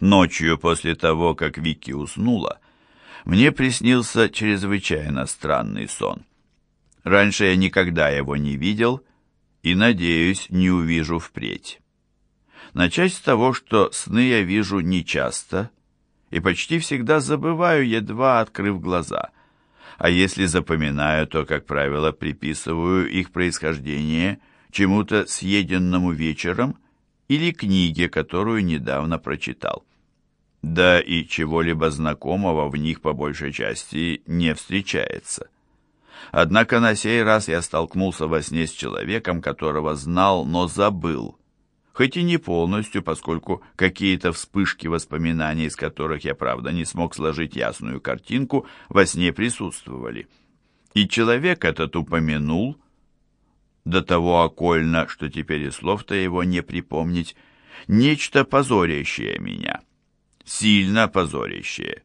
Ночью после того, как Вики уснула, мне приснился чрезвычайно странный сон. Раньше я никогда его не видел и, надеюсь, не увижу впредь. Начать с того, что сны я вижу нечасто и почти всегда забываю, едва открыв глаза. А если запоминаю, то, как правило, приписываю их происхождение чему-то съеденному вечером или книге, которую недавно прочитал. Да и чего-либо знакомого в них по большей части не встречается. Однако на сей раз я столкнулся во сне с человеком, которого знал, но забыл. Хоть и не полностью, поскольку какие-то вспышки воспоминаний, из которых я, правда, не смог сложить ясную картинку, во сне присутствовали. И человек этот упомянул, до того окольно, что теперь и слов-то его не припомнить, нечто позорящее меня, сильно позорящее.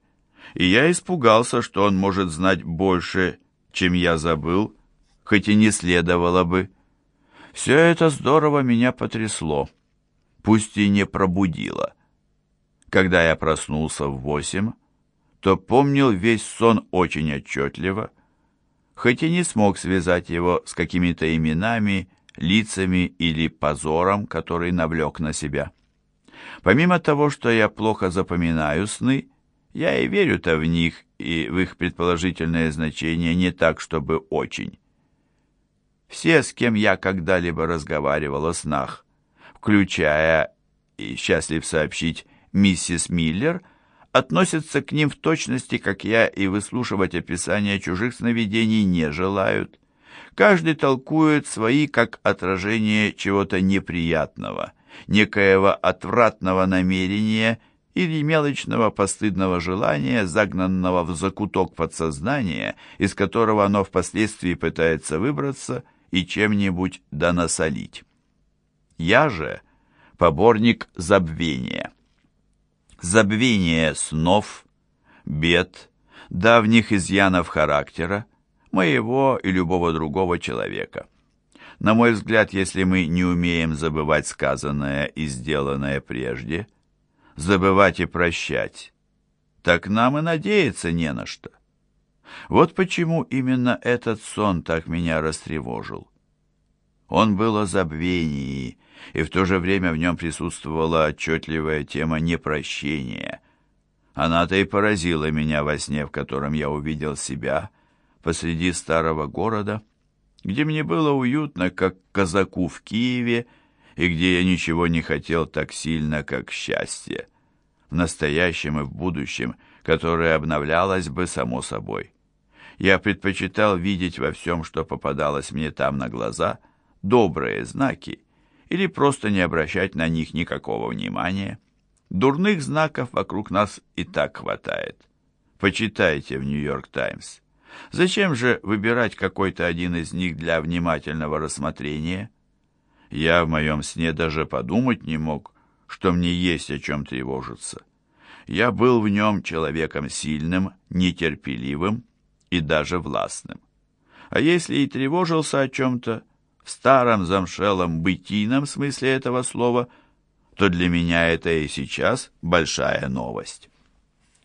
И я испугался, что он может знать больше, чем я забыл, хоть и не следовало бы. Все это здорово меня потрясло, пусть и не пробудило. Когда я проснулся в восемь, то помнил весь сон очень отчетливо, хоть и не смог связать его с какими-то именами, лицами или позором, который навлек на себя. Помимо того, что я плохо запоминаю сны, я и верю-то в них и в их предположительное значение не так, чтобы очень. Все, с кем я когда-либо разговаривал о снах, включая, и счастлив сообщить, миссис Миллер, относятся к ним в точности, как я, и выслушивать описания чужих сновидений не желают. Каждый толкует свои как отражение чего-то неприятного, некоего отвратного намерения – или мелочного постыдного желания, загнанного в закуток подсознания, из которого оно впоследствии пытается выбраться и чем-нибудь донасолить. Я же поборник забвения. Забвение снов, бед, давних изъянов характера, моего и любого другого человека. На мой взгляд, если мы не умеем забывать сказанное и сделанное прежде – забывать и прощать, так нам и надеяться не на что. Вот почему именно этот сон так меня растревожил. Он был о забвении, и в то же время в нем присутствовала отчетливая тема непрощения. Она-то и поразила меня во сне, в котором я увидел себя посреди старого города, где мне было уютно, как казаку в Киеве, и где я ничего не хотел так сильно, как счастье, в настоящем и в будущем, которое обновлялось бы само собой. Я предпочитал видеть во всем, что попадалось мне там на глаза, добрые знаки, или просто не обращать на них никакого внимания. Дурных знаков вокруг нас и так хватает. Почитайте в «Нью-Йорк Таймс». Зачем же выбирать какой-то один из них для внимательного рассмотрения? Я в моем сне даже подумать не мог, что мне есть о чем тревожиться. Я был в нем человеком сильным, нетерпеливым и даже властным. А если и тревожился о чем-то, в старом замшелом бытийном смысле этого слова, то для меня это и сейчас большая новость.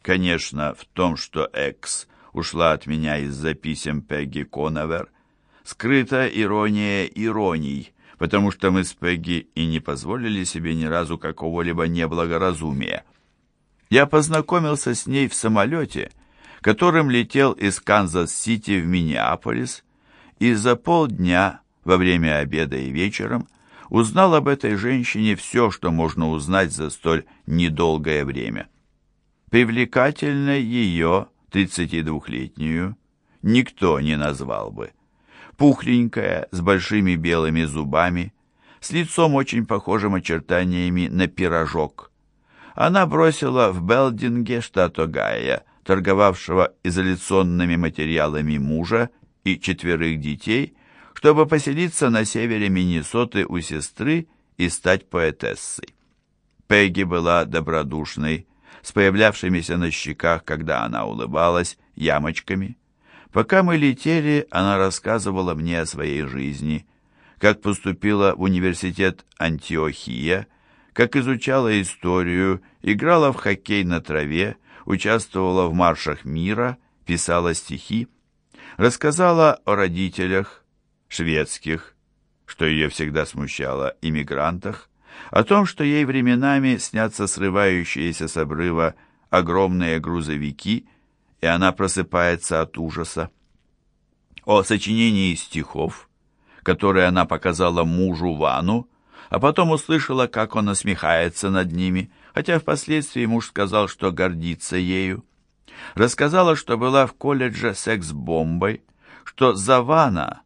Конечно, в том, что Экс ушла от меня из-за писем Пегги Коновер, скрыта ирония ироний, потому что мы с Пегги и не позволили себе ни разу какого-либо неблагоразумия. Я познакомился с ней в самолете, которым летел из Канзас-Сити в Миннеаполис, и за полдня, во время обеда и вечером, узнал об этой женщине все, что можно узнать за столь недолгое время. Привлекательной ее, 32-летнюю, никто не назвал бы пухленькая, с большими белыми зубами, с лицом очень похожим очертаниями на пирожок. Она бросила в Белдинге, штат Огайо, торговавшего изоляционными материалами мужа и четверых детей, чтобы поселиться на севере Миннесоты у сестры и стать поэтессой. Пегги была добродушной, с появлявшимися на щеках, когда она улыбалась, ямочками. Пока мы летели, она рассказывала мне о своей жизни, как поступила в университет Антиохия, как изучала историю играла в хоккей на траве, участвовала в маршах мира, писала стихи, рассказала о родителях, шведских, что ее всегда смущало, иммигрантах, о том, что ей временами снятся срывающиеся с обрыва огромные грузовики, и она просыпается от ужаса, о сочинении стихов, которые она показала мужу Вану, а потом услышала, как он насмехается над ними, хотя впоследствии муж сказал, что гордится ею. Рассказала, что была в колледже секс-бомбой, что Завана,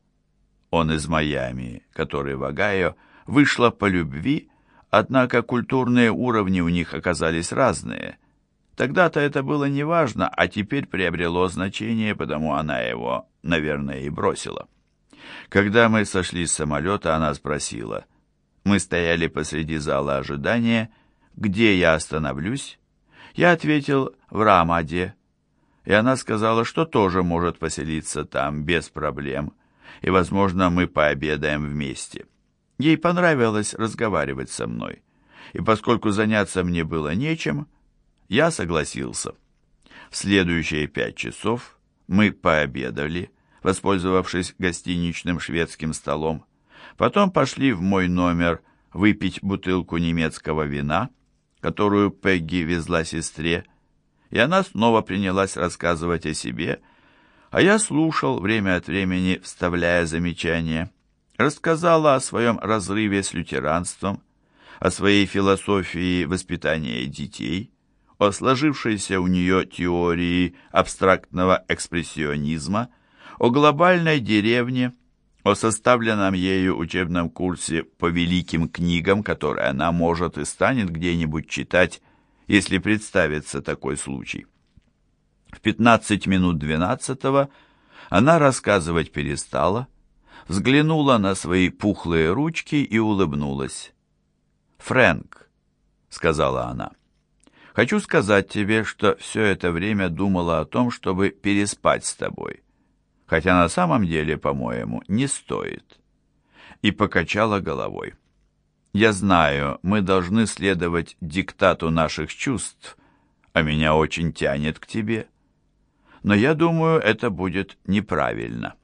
он из Майами, который в Огайо, вышла по любви, однако культурные уровни у них оказались разные. Тогда-то это было неважно, а теперь приобрело значение, потому она его, наверное, и бросила. Когда мы сошли с самолета, она спросила. Мы стояли посреди зала ожидания, где я остановлюсь. Я ответил в Рамаде, и она сказала, что тоже может поселиться там без проблем, и, возможно, мы пообедаем вместе. Ей понравилось разговаривать со мной, и поскольку заняться мне было нечем, я согласился. В следующие пять часов мы пообедали, воспользовавшись гостиничным шведским столом. Потом пошли в мой номер выпить бутылку немецкого вина, которую Пегги везла сестре, и она снова принялась рассказывать о себе, а я слушал время от времени, вставляя замечания. Рассказала о своем разрыве с лютеранством, о своей философии воспитания детей, о сложившейся у нее теории абстрактного экспрессионизма, о глобальной деревне, о составленном ею учебном курсе по великим книгам, которые она может и станет где-нибудь читать, если представится такой случай. В 15 минут 12 она рассказывать перестала, взглянула на свои пухлые ручки и улыбнулась. «Фрэнк», — сказала она, — «хочу сказать тебе, что все это время думала о том, чтобы переспать с тобой» хотя на самом деле, по-моему, не стоит. И покачала головой. Я знаю, мы должны следовать диктату наших чувств, а меня очень тянет к тебе. Но я думаю, это будет неправильно.